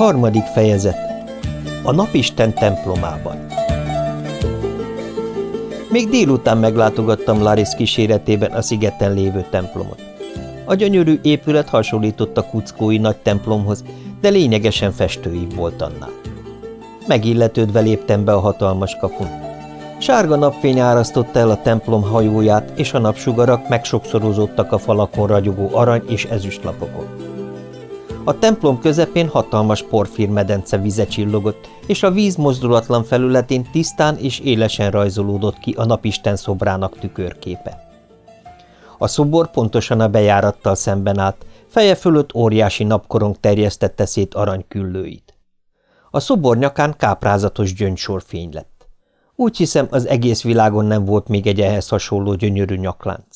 Harmadik fejezet A napisten templomában Még délután meglátogattam Laris kíséretében a szigeten lévő templomot. A gyönyörű épület hasonlított a kuckói nagy templomhoz, de lényegesen festőibb volt annál. Megilletődve léptem be a hatalmas kapun. Sárga napfény árasztotta el a templom hajóját, és a napsugarak megsokszorozódtak a falakon ragyogó arany és ezüstlapokon. A templom közepén hatalmas porfírmedence vize csillogott, és a víz mozdulatlan felületén tisztán és élesen rajzolódott ki a napisten szobrának tükörképe. A szobor pontosan a bejárattal szemben állt, feje fölött óriási napkorong terjesztette szét aranyküllőit. A szobor nyakán káprázatos gyöngysor fény lett. Úgy hiszem, az egész világon nem volt még egy ehhez hasonló gyönyörű nyaklánc.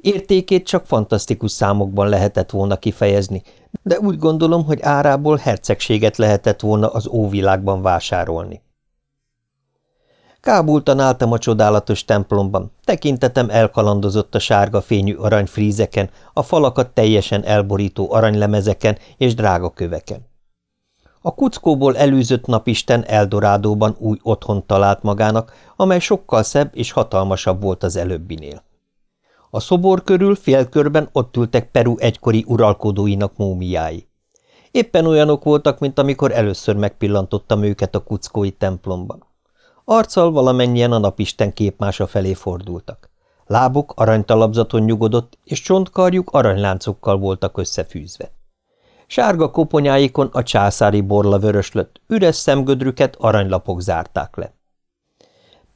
Értékét csak fantasztikus számokban lehetett volna kifejezni, de úgy gondolom, hogy árából hercegséget lehetett volna az óvilágban vásárolni. Kábultan álltam a csodálatos templomban, tekintetem elkalandozott a sárga fényű aranyfrízeken, a falakat teljesen elborító aranylemezeken és drága köveken. A kuckóból előzött napisten Eldorádóban új otthon talált magának, amely sokkal szebb és hatalmasabb volt az előbbinél. A szobor körül félkörben ott ültek Peru egykori uralkodóinak mómiái. Éppen olyanok voltak, mint amikor először megpillantottam őket a kuckói templomban. Arccal valamennyien a napisten képmása felé fordultak. Lábuk aranytalapzaton nyugodott, és csontkarjuk aranyláncokkal voltak összefűzve. Sárga koponyáikon a császári borla vöröslött, üres szemgödrüket aranylapok zárták le.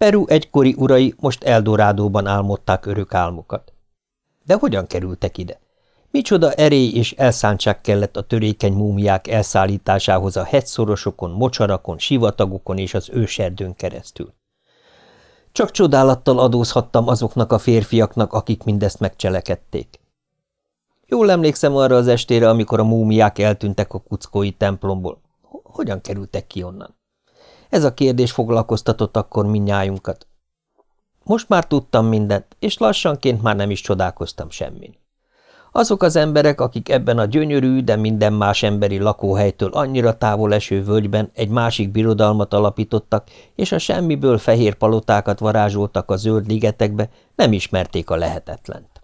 Peru egykori urai most Eldorádóban álmodták örök álmukat. De hogyan kerültek ide? Micsoda erély és elszántság kellett a törékeny múmiák elszállításához a hegyszorosokon, mocsarakon, sivatagokon és az őserdőn keresztül. Csak csodálattal adózhattam azoknak a férfiaknak, akik mindezt megcselekedték. Jól emlékszem arra az estére, amikor a múmiák eltűntek a kuckói templomból. Hogyan kerültek ki onnan? Ez a kérdés foglalkoztatott akkor minnyájunkat. Most már tudtam mindent, és lassanként már nem is csodálkoztam semmin. Azok az emberek, akik ebben a gyönyörű, de minden más emberi lakóhelytől annyira távol eső völgyben egy másik birodalmat alapítottak, és a semmiből fehér palotákat varázsoltak a zöld ligetekbe, nem ismerték a lehetetlent.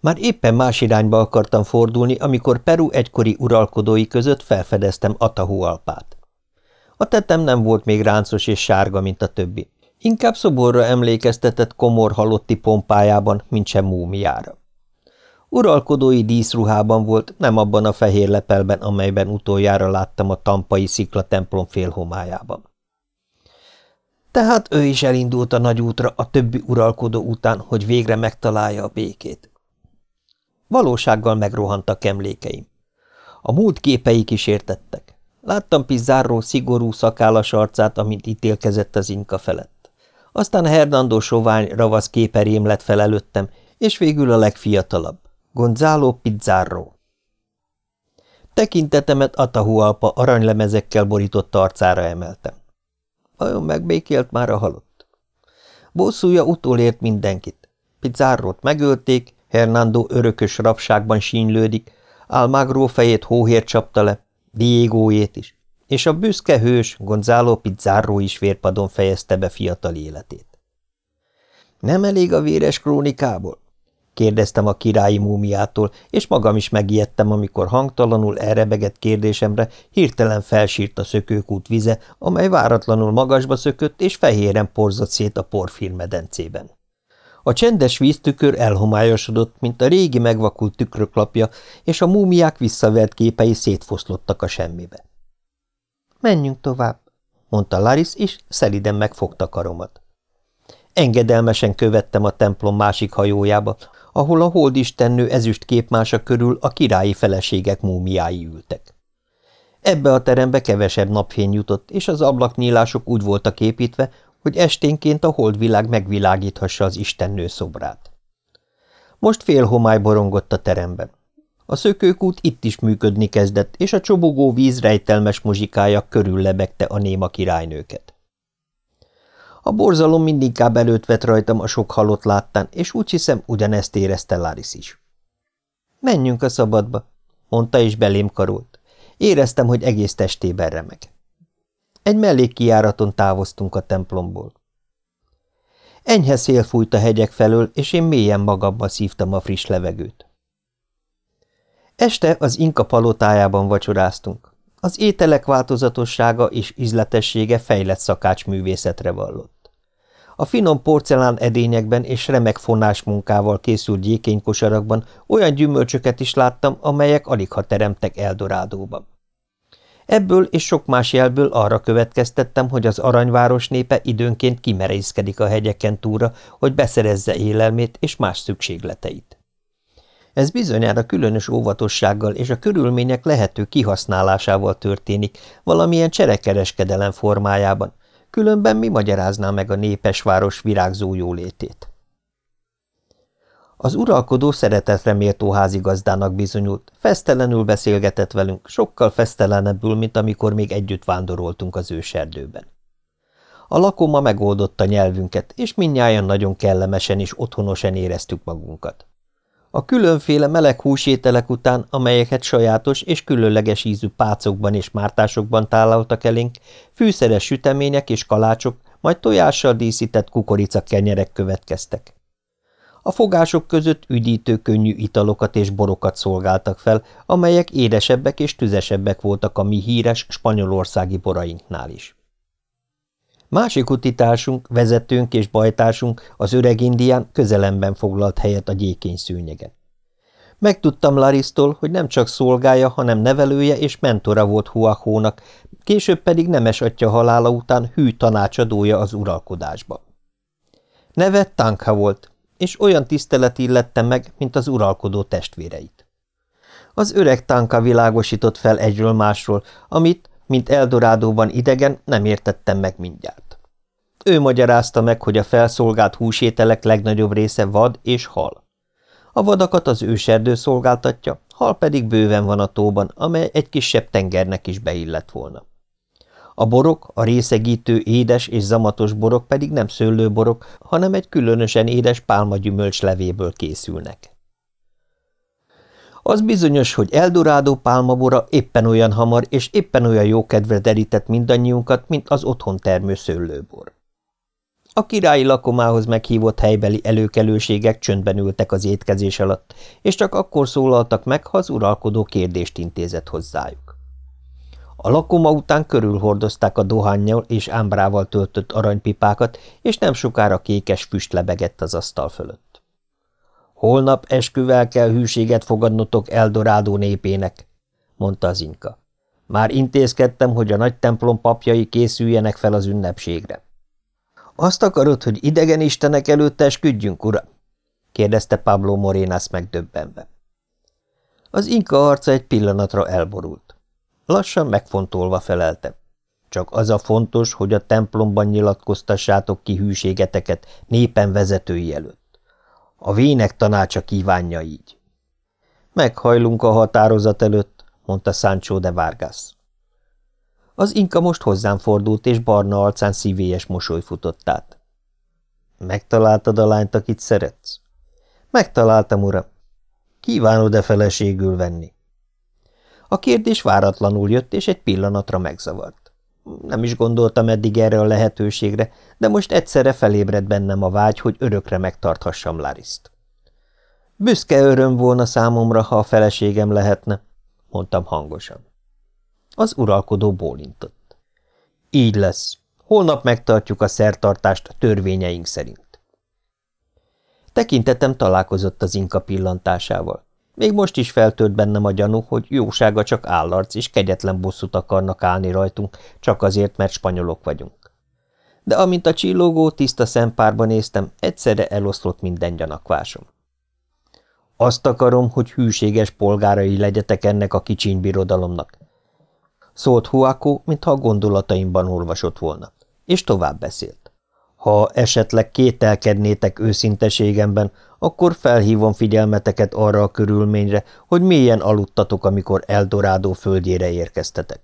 Már éppen más irányba akartam fordulni, amikor Peru egykori uralkodói között felfedeztem Atahualpát. A tetem nem volt még ráncos és sárga, mint a többi. Inkább szoborra emlékeztetett komor halotti pompájában, mint sem múmiára. Uralkodói díszruhában volt, nem abban a fehér lepelben, amelyben utoljára láttam a tampai szikla templom félhomájában. Tehát ő is elindult a nagy útra a többi uralkodó után, hogy végre megtalálja a békét. Valósággal megrohantak emlékeim. A múlt képei kísértettek. Láttam Pizzáró szigorú szakállas arcát, amint ítélkezett az inka felett. Aztán Hernando sovány, ravasz képerém lett fel és végül a legfiatalabb, Gonzalo Pizzáró. Tekintetemet Atahualpa aranylemezekkel borított arcára emeltem. Vajon megbékélt már a halott? Bosszúja utolért mindenkit. Pizzárót megölték, Hernando örökös rabságban sínylődik, Almagro fejét hóhér csapta le, Diegójét is, és a büszke hős Gonzalo Pizzarro is vérpadon fejezte be fiatal életét. Nem elég a véres krónikából? kérdeztem a királyi múmiától, és magam is megijedtem, amikor hangtalanul elrebegett kérdésemre hirtelen felsírt a szökőkút vize, amely váratlanul magasba szökött, és fehéren porzott szét a porfírmedencében. A csendes víztükör elhomályosodott, mint a régi megvakult tükröklapja, és a múmiák visszavert képei szétfoszlottak a semmibe. – Menjünk tovább – mondta Laris, és szeliden megfogta karomat. Engedelmesen követtem a templom másik hajójába, ahol a holdistennő ezüst képmása körül a királyi feleségek múmiái ültek. Ebbe a terembe kevesebb napfény jutott, és az ablaknyílások úgy voltak építve, hogy esténként a holdvilág megvilágíthassa az istennő szobrát. Most fél homály borongott a teremben. A szökőkút itt is működni kezdett, és a csobogó víz rejtelmes muzsikája körül lebegte a néma királynőket. A borzalom mindinkább előtt vett rajtam a sok halott láttán, és úgy hiszem, ugyanezt érezte Laris is. – Menjünk a szabadba – mondta, és belém karolt. Éreztem, hogy egész testében remeg. Egy mellékkijáraton távoztunk a templomból. Enyhe szél fújt a hegyek felől, és én mélyen magammal szívtam a friss levegőt. Este az Inka palotájában vacsoráztunk. Az ételek változatossága és ízletessége fejlett szakácsművészetre vallott. A finom porcelán edényekben és remek fonás munkával készült gyékénykosarakban olyan gyümölcsöket is láttam, amelyek alig ha teremtek Eldorádóban. Ebből és sok más jelből arra következtettem, hogy az aranyváros népe időnként kimerészkedik a hegyeken túra, hogy beszerezze élelmét és más szükségleteit. Ez bizonyára különös óvatossággal és a körülmények lehető kihasználásával történik, valamilyen cserekereskedelem formájában, különben mi magyarázná meg a népes város virágzó jólétét. Az uralkodó szeretetre méltó házigazdának bizonyult, fesztelenül beszélgetett velünk, sokkal fesztelenebbül, mint amikor még együtt vándoroltunk az őserdőben. A lakoma megoldotta nyelvünket, és mindnyájan nagyon kellemesen és otthonosan éreztük magunkat. A különféle meleg húsételek után, amelyeket sajátos és különleges ízű pácokban és mártásokban tálaltak elénk, fűszeres sütemények és kalácsok, majd tojással díszített kukoricakenyerek következtek. A fogások között üdítő könnyű italokat és borokat szolgáltak fel, amelyek édesebbek és tüzesebbek voltak a mi híres spanyolországi borainknál is. Másik utitársunk, vezetőnk és bajtársunk, az öreg indián közelemben foglalt helyet a gyékény szűnyegen. Megtudtam Larisztól, hogy nem csak szolgája, hanem nevelője és mentora volt Huachónak, később pedig nemes atya halála után hű tanácsadója az uralkodásba. Neve Tankha volt, és olyan tisztelet illette meg, mint az uralkodó testvéreit. Az öreg Tanka világosított fel egyről másról, amit, mint Eldorádóban idegen, nem értettem meg mindjárt. Ő magyarázta meg, hogy a felszolgált húsételek legnagyobb része vad és hal. A vadakat az őserdő szolgáltatja, hal pedig bőven van a tóban, amely egy kisebb tengernek is beillett volna. A borok, a részegítő édes és zamatos borok pedig nem szőlőborok, hanem egy különösen édes pálmagyümölcs levéből készülnek. Az bizonyos, hogy Eldorádó pálmabora éppen olyan hamar és éppen olyan jó kedvre derített mindannyiunkat, mint az otthon termő szőlőbor. A királyi lakomához meghívott helybeli előkelőségek csöndben ültek az étkezés alatt, és csak akkor szólaltak meg, ha az uralkodó kérdést intézett hozzájuk. A lakoma után körülhordozták a dohányjal és ámbrával töltött aranypipákat, és nem sokára kékes füst lebegett az asztal fölött. Holnap esküvel kell hűséget fogadnotok Eldorádó népének, mondta az inka. Már intézkedtem, hogy a nagy templom papjai készüljenek fel az ünnepségre. Azt akarod, hogy idegen istenek előtt esküdjünk, ura? kérdezte Pablo Morénász megdöbbenve. Az inka arca egy pillanatra elborult. Lassan megfontolva feleltem. Csak az a fontos, hogy a templomban nyilatkoztassátok ki hűségeteket népen vezetői előtt. A vének tanácsa kívánja így. Meghajlunk a határozat előtt, mondta Sancho de Vargas. Az inka most hozzám fordult, és barna arcán szívélyes mosoly futott át. Megtaláltad a lányt, akit szeretsz? Megtaláltam, uram. Kívánod-e feleségül venni? A kérdés váratlanul jött, és egy pillanatra megzavart. Nem is gondoltam eddig erre a lehetőségre, de most egyszerre felébredt bennem a vágy, hogy örökre megtarthassam Lariszt. Büszke öröm volna számomra, ha a feleségem lehetne, mondtam hangosan. Az uralkodó bólintott. Így lesz. Holnap megtartjuk a szertartást törvényeink szerint. Tekintetem találkozott az inka pillantásával. Még most is feltört bennem a gyanú, hogy jósága csak állarc és kegyetlen bosszút akarnak állni rajtunk, csak azért, mert spanyolok vagyunk. De amint a csillogó, tiszta szempárba néztem, egyszerre eloszlott minden gyanakvásom. Azt akarom, hogy hűséges polgárai legyetek ennek a kicsiny birodalomnak. Szólt Huaco, mintha a gondolataimban olvasott volna, és tovább beszélt. Ha esetleg kételkednétek őszinteségemben, akkor felhívom figyelmeteket arra a körülményre, hogy mélyen aludtatok, amikor Eldorádó földjére érkeztetek.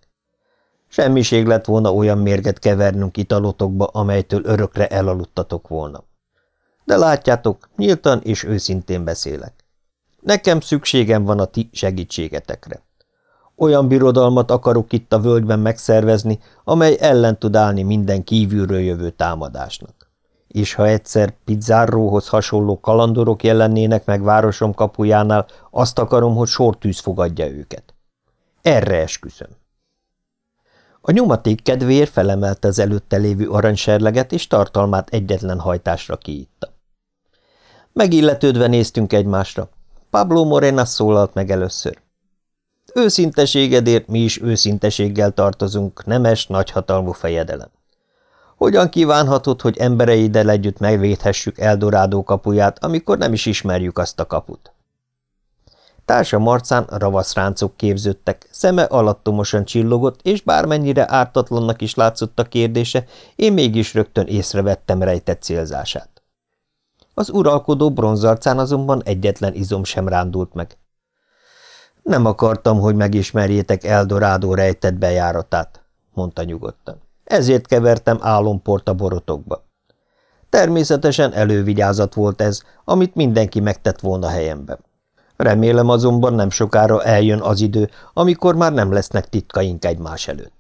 Semmiség lett volna olyan mérget kevernünk italotokba, amelytől örökre elaludtatok volna. De látjátok, nyíltan és őszintén beszélek. Nekem szükségem van a ti segítségetekre. Olyan birodalmat akarok itt a völgyben megszervezni, amely ellen tud állni minden kívülről jövő támadásnak. És ha egyszer Pizzárróhoz hasonló kalandorok jelennének meg városom kapujánál, azt akarom, hogy sortűz fogadja őket. Erre esküszöm. A nyomaték kedvéért felemelte az előtte lévő aranyserleget, és tartalmát egyetlen hajtásra kiitta. Megilletődve néztünk egymásra. Pablo Morena szólalt meg először. Őszinteségedért mi is őszinteséggel tartozunk, nemes, nagyhatalmú fejedelem. Hogyan kívánhatod, hogy embereiddel együtt megvédhessük Eldorádó kapuját, amikor nem is ismerjük azt a kaput? Társa marcán ravaszráncok képződtek, szeme alattomosan csillogott, és bármennyire ártatlannak is látszott a kérdése, én mégis rögtön észrevettem rejtett célzását. Az uralkodó bronzarcán azonban egyetlen izom sem rándult meg. Nem akartam, hogy megismerjétek Eldorádó rejtett bejáratát, mondta nyugodtan. Ezért kevertem álomport a borotokba. Természetesen elővigyázat volt ez, amit mindenki megtett volna helyemben. Remélem azonban nem sokára eljön az idő, amikor már nem lesznek titkaink egymás előtt.